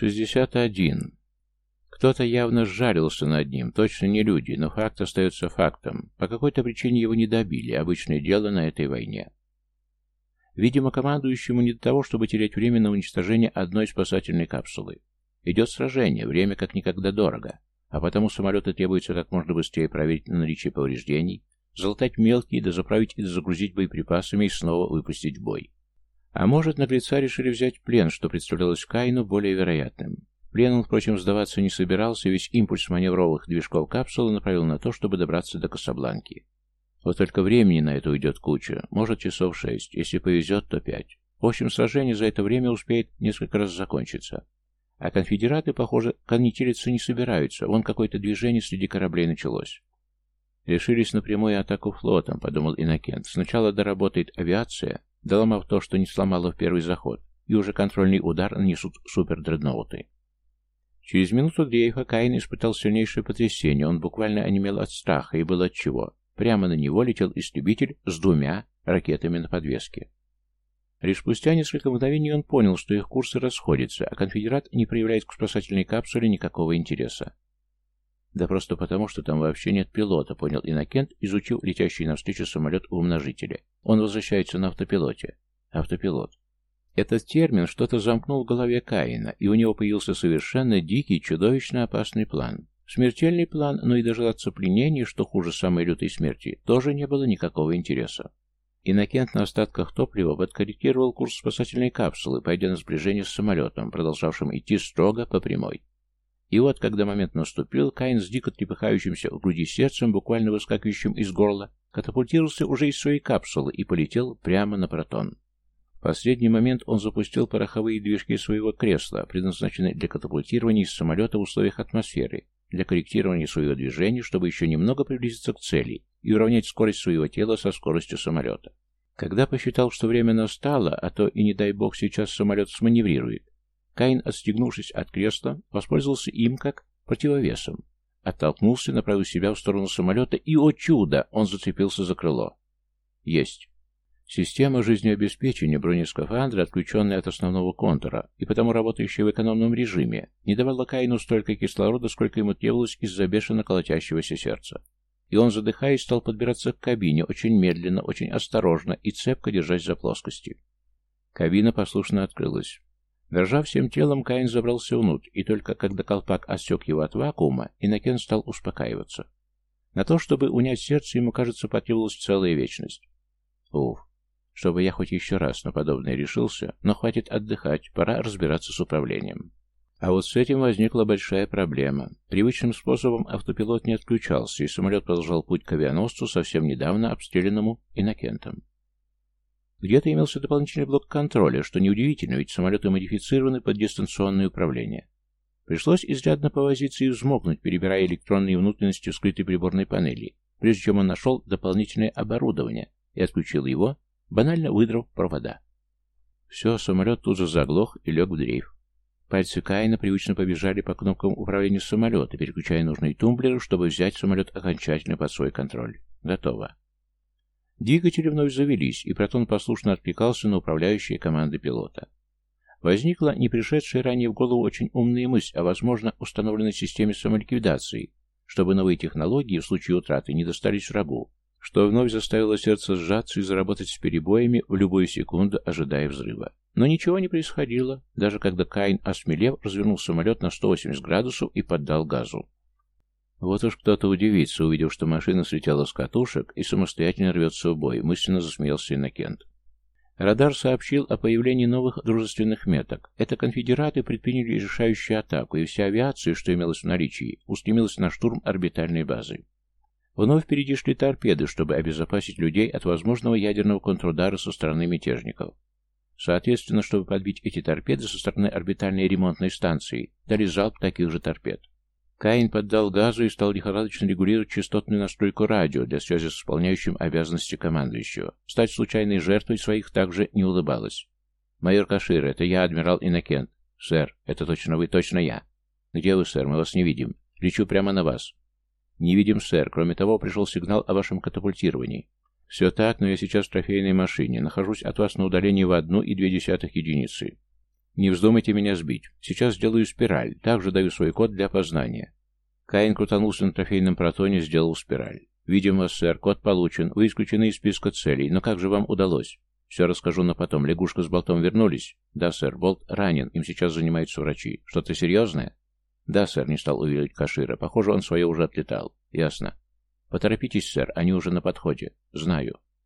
Шестьдесят один. Кто-то явно сжалился над ним, точно не люди, но факт остается фактом. По какой-то причине его не добили, обычное дело на этой войне. Видимо, командующему не до того, чтобы терять время на уничтожение одной спасательной капсулы. Идет сражение, время как никогда дорого, а потому самолеты требуется как можно быстрее проверить на наличие повреждений, залатать мелкие, дозаправить и дозагрузить боеприпасами и снова выпустить в бой. А может, наглеца решили взять плен, что представлялось Кайну более вероятным. Плен он, впрочем, сдаваться не собирался, весь импульс маневровых движков капсулы направил на то, чтобы добраться до Касабланки. Вот только времени на это уйдет куча, может часов шесть, если повезет, то пять. В общем, сражение за это время успеет несколько раз закончиться. А конфедераты, похоже, коннетелиться не собираются, вон какое-то движение среди кораблей началось. Решились на прямую атаку флотом, подумал Иннокент. Сначала доработает авиация, доломав то, что не сломало в первый заход, и уже контрольный удар нанесут супердредноуты. Через минуту дрейфа Каин испытал сильнейшее потрясение, он буквально онемел от страха, и было отчего. Прямо на него летел истребитель с двумя ракетами на подвеске. Лишь спустя несколько мгновений он понял, что их курсы расходятся, а конфедерат не проявляет к спасательной капсуле никакого интереса. Да просто потому, что там вообще нет пилота, понял Иннокент, изучив летящий навстречу самолет в умножителе. Он возвращается на автопилоте. Автопилот. Этот термин что-то замкнул в голове Каина, и у него появился совершенно дикий, чудовищно опасный план. Смертельный план, но и дожидаться пленения, что хуже самой лютой смерти, тоже не было никакого интереса. Иннокент на остатках топлива подкорректировал курс спасательной капсулы, пойдя на сближение с самолетом, продолжавшим идти строго по прямой. И вот, когда момент наступил, Каин с дико трепыхающимся в груди сердцем, буквально выскакивающим из горла, катапультировался уже из своей капсулы и полетел прямо на протон. В последний момент он запустил пороховые движки своего кресла, предназначенные для катапультирования из самолета в условиях атмосферы, для корректирования своего движения, чтобы еще немного приблизиться к цели и уравнять скорость своего тела со скоростью самолета. Когда посчитал, что время настало, а то и не дай бог сейчас самолет сманеврирует, Каин, отстегнувшись от кресла, воспользовался им как противовесом. Оттолкнулся, направил себя в сторону самолета, и, о чудо, он зацепился за крыло. Есть. Система жизнеобеспечения бронескафандра, отключенная от основного контура и потому работающая в экономном режиме, не давала Каину столько кислорода, сколько ему требовалось из-за бешено колотящегося сердца. И он, задыхаясь, стал подбираться к кабине, очень медленно, очень осторожно и цепко держась за плоскости. Кабина послушно открылась. Дрожа всем телом, Каин забрался внутрь, и только когда колпак отсек его от вакуума, Иннокен стал успокаиваться. На то, чтобы унять сердце, ему, кажется, потребовалась целая вечность. Уф, чтобы я хоть еще раз на подобное решился, но хватит отдыхать, пора разбираться с управлением. А вот с этим возникла большая проблема. Привычным способом автопилот не отключался, и самолет продолжал путь к авианосцу, совсем недавно обстрелянному Иннокентом. Где-то имелся дополнительный блок контроля, что неудивительно, ведь самолеты модифицированы под дистанционное управление. Пришлось изрядно повозиться и взмокнуть, перебирая электронные внутренности скрытой приборной панели, прежде чем он нашел дополнительное оборудование и отключил его, банально выдрав провода. Все, самолет тут же заглох и лег в дрейф. Пальцы Каина привычно побежали по кнопкам управления самолета, переключая нужные тумблеры, чтобы взять самолет окончательно под свой контроль. Готово. Двигатели вновь завелись, и Протон послушно откликался на управляющие команды пилота. Возникла не пришедшая ранее в голову очень умная мысль о возможно установленной системе самоликвидации, чтобы новые технологии в случае утраты не достались врагу, что вновь заставило сердце сжаться и заработать с перебоями в любую секунду, ожидая взрыва. Но ничего не происходило, даже когда Каин, осмелев, развернул самолет на 180 градусов и поддал газу. Вот уж кто-то удивится, увидев, что машина слетела с катушек и самостоятельно рвется в бой, мысленно засмеялся Иннокент. Радар сообщил о появлении новых дружественных меток. Это конфедераты предприняли решающую атаку, и вся авиация, что имелась в наличии, устремилась на штурм орбитальной базы. Вновь впереди шли торпеды, чтобы обезопасить людей от возможного ядерного контрудара со стороны мятежников. Соответственно, чтобы подбить эти торпеды со стороны орбитальной ремонтной станции, дали залп таких же торпед. Каин поддал газу и стал лихорадочно регулировать частотную настройку радио для связи с исполняющим обязанности командующего. Стать случайной жертвой своих также не улыбалось. «Майор Кашир, это я, адмирал Иннокент». «Сэр, это точно вы, точно я». «Где вы, сэр? Мы вас не видим. Лечу прямо на вас». «Не видим, сэр. Кроме того, пришел сигнал о вашем катапультировании». «Все так, но я сейчас в трофейной машине. Нахожусь от вас на удалении в одну и две десятых единицы». Не вздумайте меня сбить. Сейчас сделаю спираль. Также даю свой код для опознания. Каин крутанулся на трофейном протоне, сделал спираль. Видимо, сэр, код получен. Вы исключены из списка целей. Но как же вам удалось? Все расскажу, но потом. Лягушка с болтом вернулись? Да, сэр. Болт ранен. Им сейчас занимаются врачи. Что-то серьезное? Да, сэр, не стал уверить Кашира. Похоже, он свое уже отлетал. Ясно. Поторопитесь, сэр. Они уже на подходе. Знаю.